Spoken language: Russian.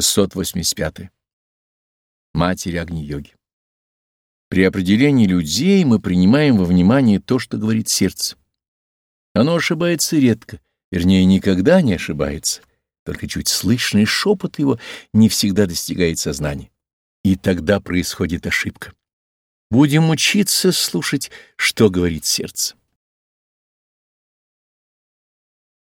685. Матери Агни-йоги. При определении людей мы принимаем во внимание то, что говорит сердце. Оно ошибается редко, вернее, никогда не ошибается, только чуть слышный шепот его не всегда достигает сознания. И тогда происходит ошибка. Будем учиться слушать, что говорит сердце.